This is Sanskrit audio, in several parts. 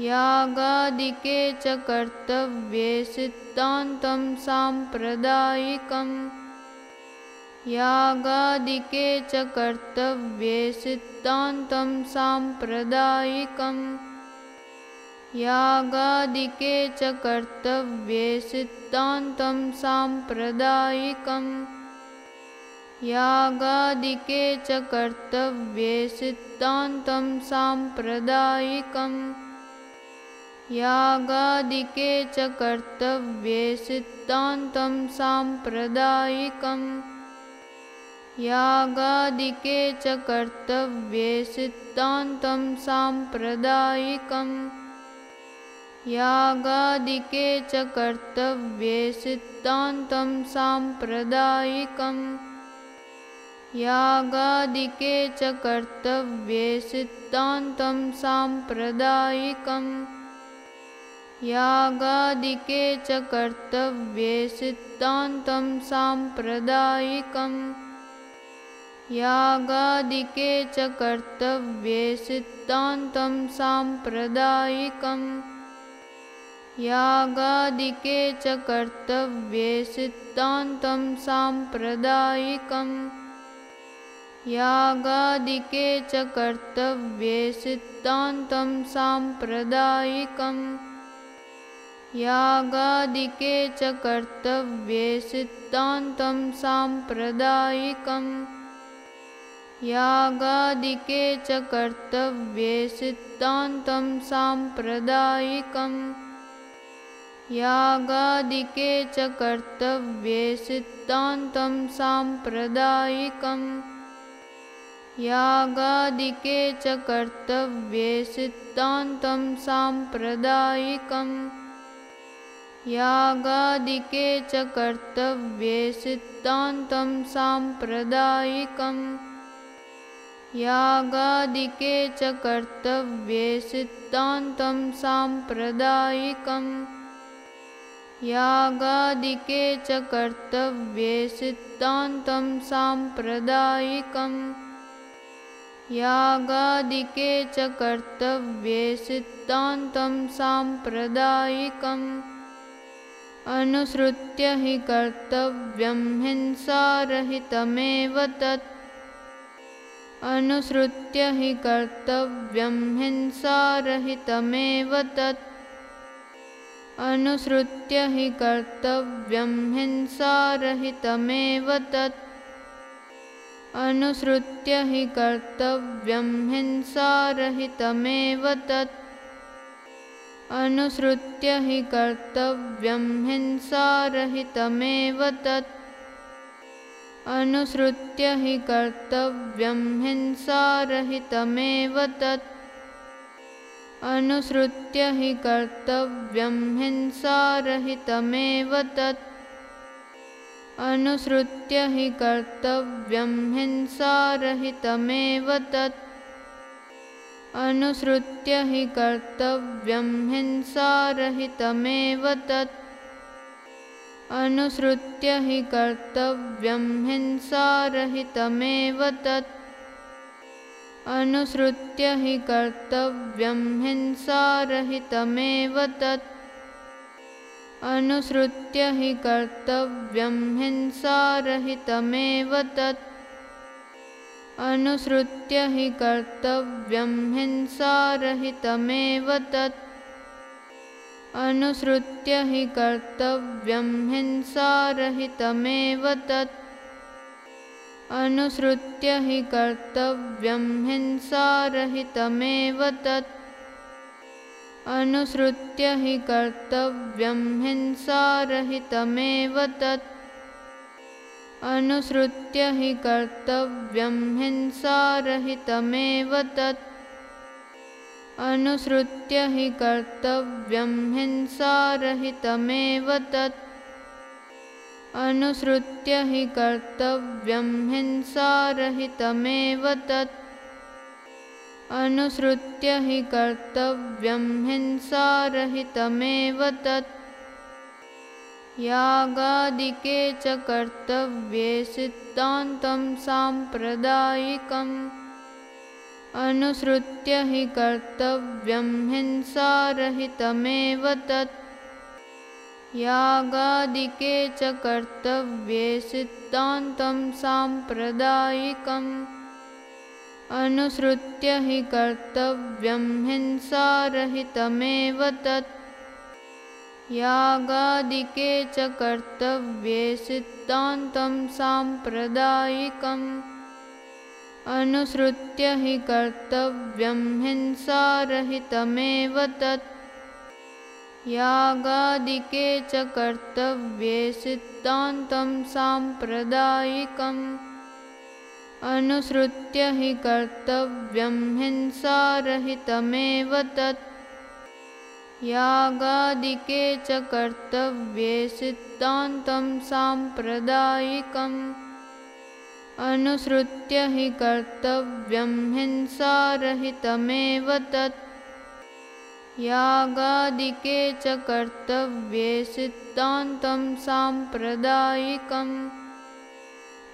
यागादिके च कर्तव्ये सिद्धान्तं साम्प्रदायिकम्। यागादिके च कर्तव्ये सिद्धान्तं साम्प्रदायिकम्। यागादिके च कर्तव्ये सिद्धान्तं साम्प्रदायिकम्। यागादिके च कर्तव्ये सिद्धान्तं साम्प्रदायिकम् यागादिके च कर्तव्ये सिद्धान्तं साम्प्रदायिकम्। यागादिके च कर्तव्ये सिद्धान्तं साम्प्रदायिकम्। यागादिके च कर्तव्ये सिद्धान्तं साम्प्रदायिकम्। यागादिके च कर्तव्ये सिद्धान्तं साम्प्रदायिकम् यागादिके च कर्तव्ये सिद्धान्तं साम्प्रदायिकम्। यागादिके च कर्तव्ये सिद्धान्तं साम्प्रदायिकम्। यागादिके च कर्तव्ये सिद्धान्तं साम्प्रदायिकम्। यागादिके च कर्तव्ये सिद्धान्तं साम्प्रदायिकम् यागादिके च कर्तव्ये सिद्धान्तं साम्प्रदायिकम् यागादिके च कर्तव्ये सिद्धान्तं साम्प्रदायिकम् यागादिके च कर्तव्ये सिद्धान्तं साम्प्रदायिकम् यागादिके च कर्तव्ये सिद्धान्तं साम्प्रदायिकम् यागादिके च कर्तव्ये सिद्धान्तं साम्प्रदायिकम्। यागादिके च कर्तव्ये सिद्धान्तं साम्प्रदायिकम्। यागादिके च कर्तव्ये सिद्धान्तं साम्प्रदायिकम्। यागादिके च कर्तव्ये सिद्धान्तं साम्प्रदायिकम् अनुसृत्य हि कर्तव्यं हिंसारहितमेव तत्। अनुसृत्य हि कर्तव्यं हिंसारहितमेव तत् अनुसृत्य हि कर्तव्यं हिंसारहितमेव तत्। अनुसृत्य हि कर्तव्यं हिंसारहितमेव तत्। अनुसृत्य हि कर्तव्यं हिंसारहितमेव तत्। अनुसृत्य हि कर्तव्यं हिंसारहितमेव तत् अनुसृत्य हि कर्तव्यं हिंसारहितमेव तत्। अनुसृत्य हि कर्तव्यं हिंसारहितमेव तत्। अनुसृत्य हि कर्तव्यं हिंसारहितमेव तत्। अनुसृत्य हि कर्तव्यं हिंसारहितमेव तत् अनुसृत्य हि कर्तव्यं हिंसारहितमेव तत्। अनुसृत्य हि कर्तव्यं हिंसारहितमेव तत् अनुसृत्य हि कर्तव्यं हिंसारहितमेव तत्। अनुसृत्य हि कर्तव्यं हिंसारहितमेव तत्। अनुसृत्य हि कर्तव्यं हिंसारहितमेव तत्। अनुसृत्य हि कर्तव्यं हिंसारहितमेव तत् यागादिके च कर्तव्ये सिद्धान्तं साम्प्रदायिकम्। अनुसृत्य हि कर्तव्यं हिंसारहितमेव तत्। यागादिके च कर्तव्ये सिद्धान्तं साम्प्रदायिकम्। अनुसृत्य हि कर्तव्यं हिंसारहितमेव तत् यागादिके च कर्तव्ये सिद्धान्तं साम्प्रदायिकम्। अनुसृत्य हि कर्तव्यं हिंसारहितमेव तत्। यागादिके च कर्तव्ये सिद्धान्तं साम्प्रदायिकम्। अनुसृत्य हि कर्तव्यं हिंसारहितमेव तत् यागादिके च कर्तव्ये सिद्धान्तं साम्प्रदायिकम्। अनुसृत्य हि कर्तव्यं हिंसारहितमेव तत्। यागादिके च कर्तव्ये सिद्धान्तं साम्प्रदायिकम्।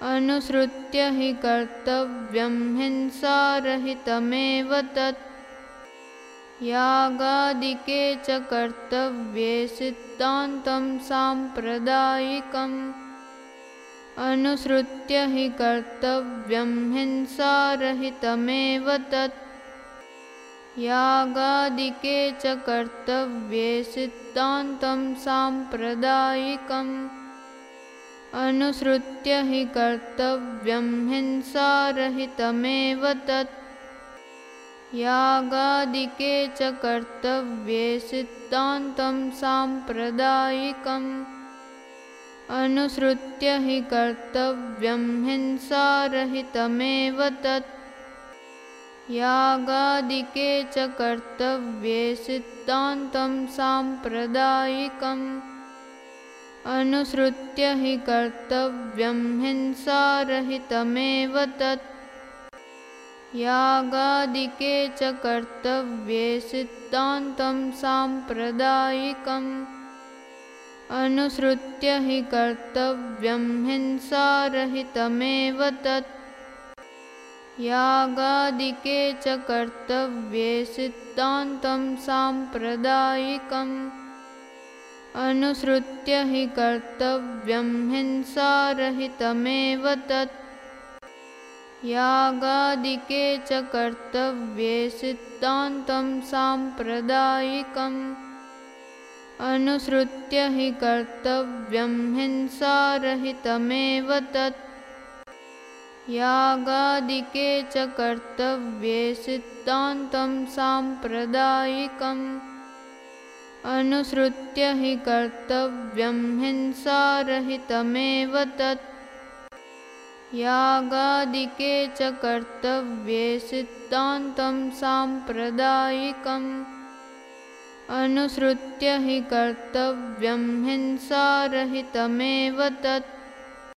अनुसृत्य हि कर्तव्यं हिंसारहितमेव तत् यागादिके च कर्तव्ये सिद्धान्तं साम्प्रदायिकम्। अनुसृत्य हि कर्तव्यं हिंसारहितमेव तत्। यागादिके च कर्तव्ये सिद्धान्तं साम्प्रदायिकम्। अनुसृत्य हि कर्तव्यं हिंसारहितमेव तत् यागादिके च कर्तव्ये सिद्धान्तं साम्प्रदायिकम्। अनुसृत्य हि कर्तव्यं हिंसारहितमेव तत्। यागादिके च कर्तव्ये सिद्धान्तं साम्प्रदायिकम्। अनुसृत्य हि कर्तव्यं हिंसारहितमेव तत् यागादिके च कर्तव्ये सिद्धान्तं साम्प्रदायिकम्। अनुसृत्य हि कर्तव्यं हिंसारहितमेव तत्। यागादिके च कर्तव्ये सिद्धान्तं साम्प्रदायिकम्। अनुसृत्य हि कर्तव्यं हिंसारहितमेव तत् यागादिके च कर्तव्ये सिद्धान्तं साम्प्रदायिकम्। अनुसृत्य हि कर्तव्यं हिंसारहितमेव तत्। यागादिके च कर्तव्ये सिद्धान्तं साम्प्रदायिकम्। अनुसृत्य हि कर्तव्यं हिंसारहितमेव तत् यागादिके च कर्तव्ये सिद्धान्तं साम्प्रदायिकम्। अनुसृत्य हि कर्तव्यं हिंसारहितमेव तत्